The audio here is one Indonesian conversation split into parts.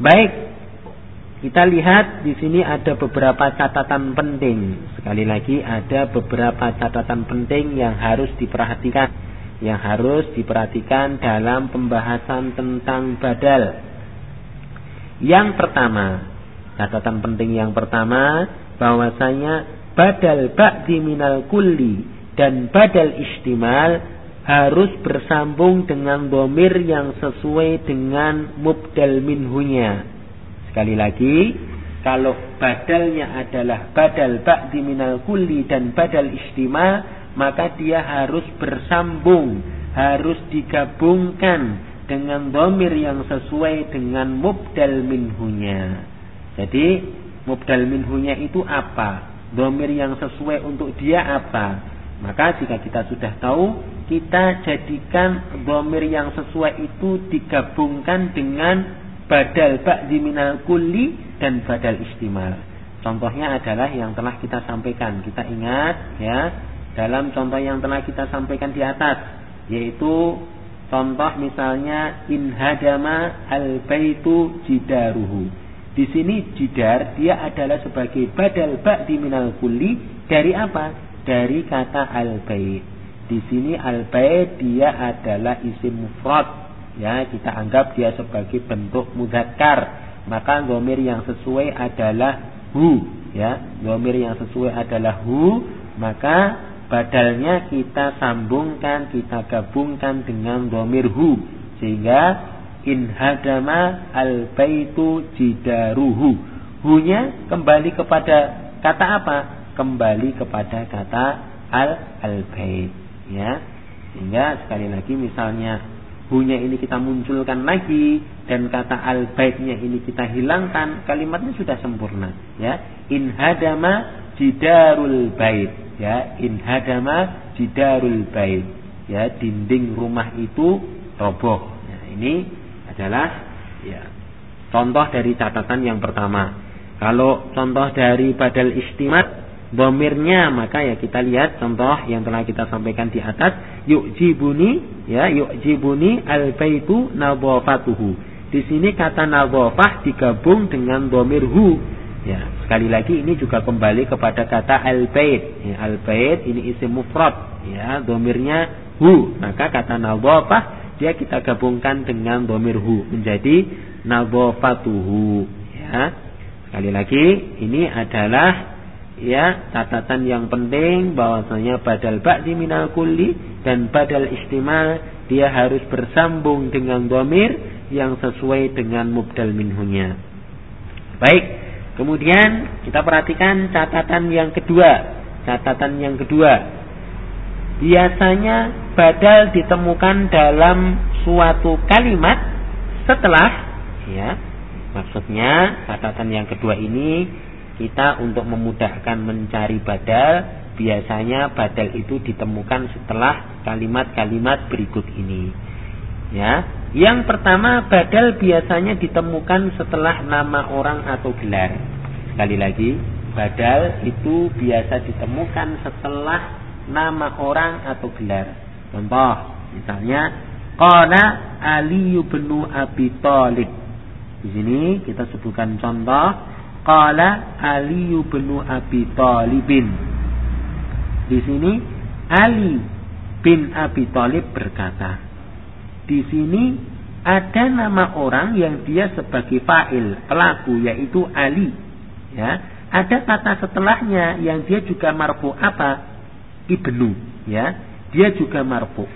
Baik, kita lihat di sini ada beberapa catatan penting. Sekali lagi ada beberapa catatan penting yang harus diperhatikan, yang harus diperhatikan dalam pembahasan tentang badal. Yang pertama, catatan penting yang pertama bahwasanya badal ba'di minal kulli dan badal istimal harus bersambung dengan domir yang sesuai dengan mubdal minhunya. Sekali lagi, kalau badalnya adalah badal ba'di minal kulli dan badal istimal, maka dia harus bersambung, harus digabungkan dengan domir yang sesuai dengan mubdal minhunya. Jadi, mubdal minhunya itu apa? Domir yang sesuai untuk dia apa? Maka jika kita sudah tahu, kita jadikan domir yang sesuai itu digabungkan dengan badal ba'di minal kulli dan badal istimal. Contohnya adalah yang telah kita sampaikan. Kita ingat ya, dalam contoh yang telah kita sampaikan di atas, yaitu contoh misalnya in hadama al baitu jidaruhu. Di sini jidar dia adalah sebagai badal ba'di minal kulli dari apa? Dari kata al-bait. Di sini al-bait dia adalah isim mufrad. Ya, kita anggap dia sebagai bentuk mudzakkar. Maka gomir yang sesuai adalah hu, ya. Gomir yang sesuai adalah hu, maka badalnya kita sambungkan, kita gabungkan dengan gomir hu sehingga in hadama al baitu jidaruhu. Hu-nya kembali kepada kata apa? Kembali kepada kata al al bait ya. Sehingga sekali lagi misalnya hunya ini kita munculkan lagi dan kata al baitnya ini kita hilangkan kalimatnya sudah sempurna ya. In hadama jidarul bait ya. In hadama jidarul bait ya. Dinding rumah itu roboh. Ya, ini adalah ya contoh dari catatan yang pertama. Kalau contoh dari badal istimat domirnya maka ya kita lihat contoh yang telah kita sampaikan di atas. Yukjibuni ya yukjibuni al baitu nadhafatuhu. Di sini kata nadhafah digabung dengan domir hu ya sekali lagi ini juga kembali kepada kata al bait ya, al bait ini isim mufrad. Ya domirnya hu. Maka kata nadhafah dia kita gabungkan dengan domir hu menjadi nadhafatuhu. Ya sekali lagi ini adalah ya catatan yang penting bahwasanya badal ba'di minal kulli dan badal istimal dia harus bersambung dengan domir yang sesuai dengan mubdal minhunya. Baik, kemudian kita perhatikan catatan yang kedua. Catatan yang kedua, biasanya badal ditemukan dalam suatu kalimat setelah, ya, maksudnya catatan yang kedua ini kita untuk memudahkan mencari badal biasanya badal itu ditemukan setelah kalimat-kalimat berikut ini. Ya yang pertama badal biasanya ditemukan setelah nama orang atau gelar. Sekali lagi badal itu biasa ditemukan setelah nama orang atau gelar. Contoh misalnya qala Ali bin Abi Thalib. Di sini kita sebutkan contoh Qala Ali bin Abi Thalibin. Di sini Ali bin Abi Thalib berkata, di sini ada nama orang yang dia sebagai fa'il, pelaku yaitu Ali. Ya, ada kata setelahnya yang dia juga marfu apa? Ibnu, ya. Dia juga marfu.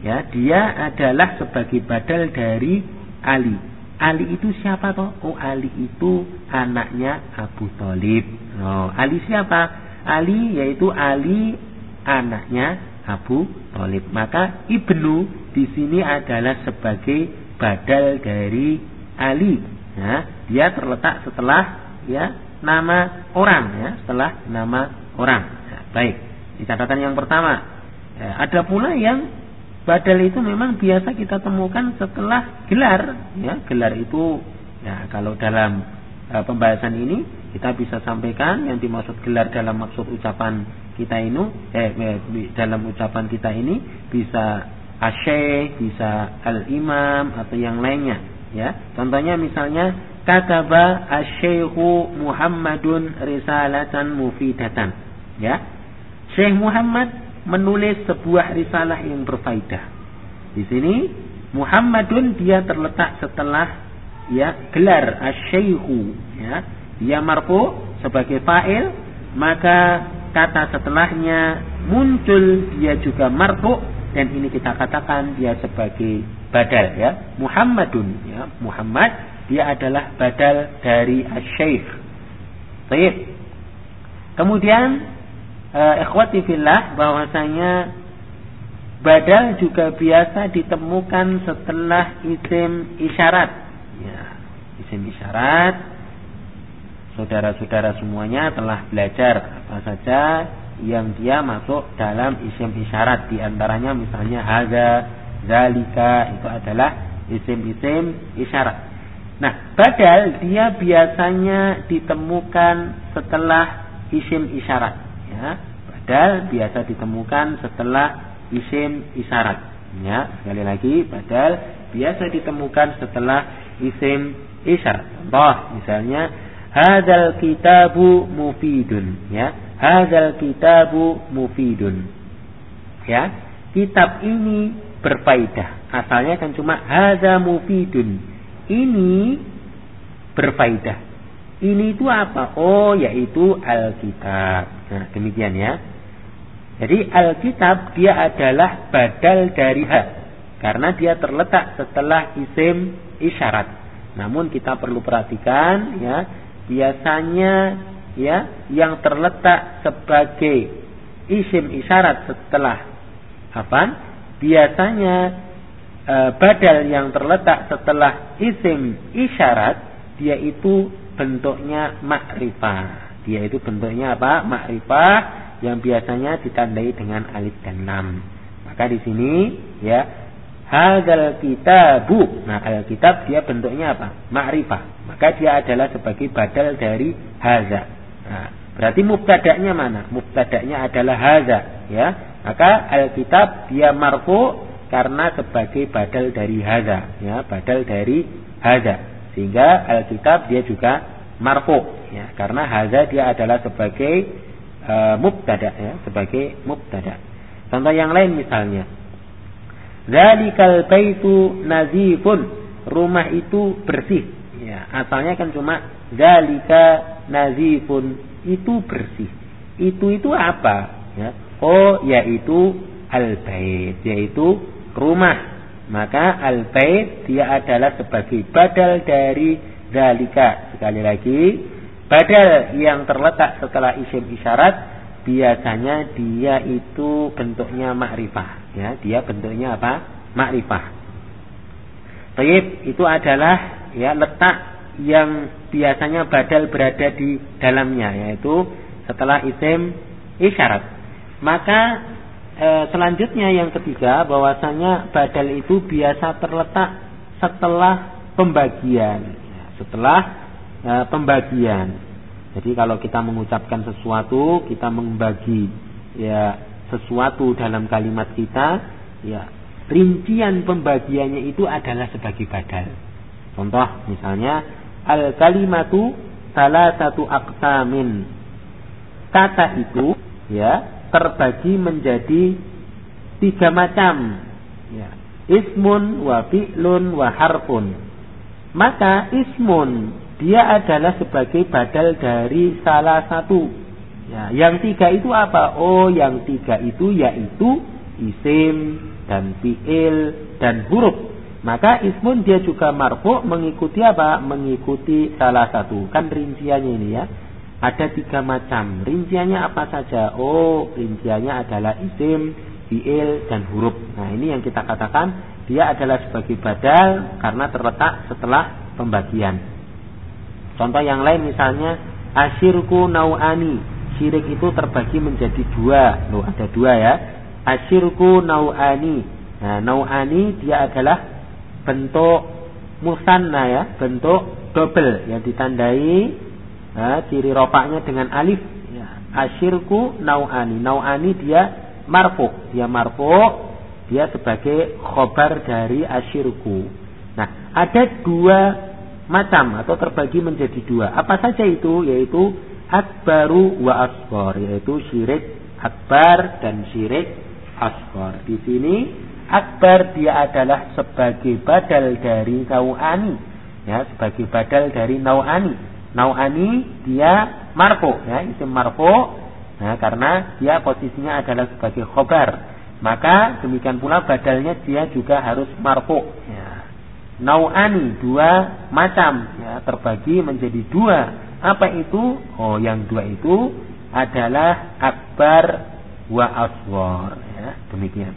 Ya, dia adalah sebagai badal dari Ali. Ali itu siapa toh? Oh Ali itu anaknya Abu Talib. Oh, Ali siapa? Ali yaitu Ali anaknya Abu Talib. Maka ibnu di sini adalah sebagai badal dari Ali. Ya, dia terletak setelah ya nama orang ya, setelah nama orang. Ya, baik. Di catatan yang pertama, ya, ada pula yang Badal itu memang biasa kita temukan setelah gelar. Ya, gelar itu ya kalau dalam uh, pembahasan ini kita bisa sampaikan yang dimaksud gelar dalam maksud ucapan kita ini eh, dalam ucapan kita ini bisa asyik, bisa al-imam atau yang lainnya ya. Contohnya misalnya kataba asy-syaikhu Muhammadun risalatan mufidatan. Ya. Syekh Muhammad menulis sebuah risalah yang berfaedah. Di sini Muhammadun dia terletak setelah ya gelar asy-syaikhu ya. Dia marfu sebagai fa'il, maka kata setelahnya muncul dia juga marfu dan ini kita katakan dia sebagai badal ya. Muhammadun ya. Muhammad dia adalah badal dari asy-syekh. Baik. Kemudian uh, ikhwati fillah bahwasanya badal juga biasa ditemukan setelah isim isyarat. Ya, isim isyarat saudara-saudara semuanya telah belajar apa saja yang dia masuk dalam isim isyarat di antaranya misalnya haza, zalika itu adalah isim-isim isyarat. Nah, badal dia biasanya ditemukan setelah isim isyarat. Ya, badal biasa ditemukan setelah isim isyarat. Ya, sekali lagi, badal biasa ditemukan setelah isim isyarat. Contoh, misalnya, hadal kitabu mufidun. Ya, hadal kitabu mufidun. Ya, kitab ini berfaedah. Asalnya kan cuma hadza mufidun ini berfaedah. Ini itu apa? Oh, yaitu Alkitab. Nah, demikian ya. Jadi Alkitab dia adalah badal dari hak karena dia terletak setelah isim isyarat. Namun kita perlu perhatikan ya, biasanya ya yang terletak sebagai isim isyarat setelah apa? Biasanya e, badal yang terletak setelah isim isyarat dia itu bentuknya makrifah. Dia itu bentuknya apa? Makrifah yang biasanya ditandai dengan alif dan lam. Maka di sini ya hadal kitabu. Nah, al kitab dia bentuknya apa? Makrifah. Maka dia adalah sebagai badal dari haza. Nah, berarti mubtada'nya mana? Mubtada'nya adalah haza, ya. Maka alkitab dia marfu karena sebagai badal dari haza ya badal dari haza sehingga alkitab dia juga marfu ya. Karena haza dia adalah sebagai e, mubtada ya sebagai mubtada. Contoh yang lain misalnya. Zalikal baitu nazifun. Rumah itu bersih ya. Asalnya kan cuma zalika nazifun. Itu bersih. Itu itu apa? Ya. Oh yaitu al bait yaitu rumah. Maka al-bait dia adalah sebagai badal dari zalika. Sekali lagi, badal yang terletak setelah isim isyarat biasanya dia itu bentuknya makrifah. Ya, dia bentuknya apa? Makrifah. Taib itu adalah ya letak yang biasanya badal berada di dalamnya yaitu setelah isim isyarat. Maka e, selanjutnya yang ketiga bahwasanya badal itu biasa terletak setelah pembagian. Ya, setelah e, pembagian. Jadi kalau kita mengucapkan sesuatu, kita membagi ya sesuatu dalam kalimat kita, ya rincian pembagiannya itu adalah sebagai badal. Contoh misalnya al kalimatu salah satu aksamin. Kata itu ya terbagi menjadi tiga macam. Ya. Ismun wa fi'lun wa harfun. Maka ismun dia adalah sebagai badal dari salah satu. Ya, yang tiga itu apa? Oh, yang tiga itu yaitu isim dan fi'il dan huruf. Maka ismun dia juga marfu mengikuti apa? Mengikuti salah satu. Kan rinciannya ini ya ada tiga macam. Rinciannya apa saja? Oh, rinciannya adalah isim, fiil, dan huruf. Nah, ini yang kita katakan dia adalah sebagai badal karena terletak setelah pembagian. Contoh yang lain misalnya asyirku nau'ani. Syirik itu terbagi menjadi dua. Loh, ada dua ya. Asyirku nau'ani. Nah, nau'ani dia adalah bentuk musanna ya, bentuk double yang ditandai Nah, ciri ropaknya dengan alif. Ya. Asyirku nau'ani. Nau'ani dia marfu. Dia marfu. Dia sebagai khobar dari asyirku. Nah, ada dua macam atau terbagi menjadi dua. Apa saja itu? Yaitu akbaru wa asghar, yaitu syirik akbar dan syirik asghar. Di sini akbar dia adalah sebagai badal dari nau'ani, ya, sebagai badal dari nau'ani. Nau'ani dia marfu, ya, isim marfu, ya, karena dia posisinya adalah sebagai khobar. Maka demikian pula badalnya dia juga harus marfu, ya. Nau'ani dua macam ya terbagi menjadi dua. Apa itu? Oh yang dua itu adalah akbar wa aswar ya demikian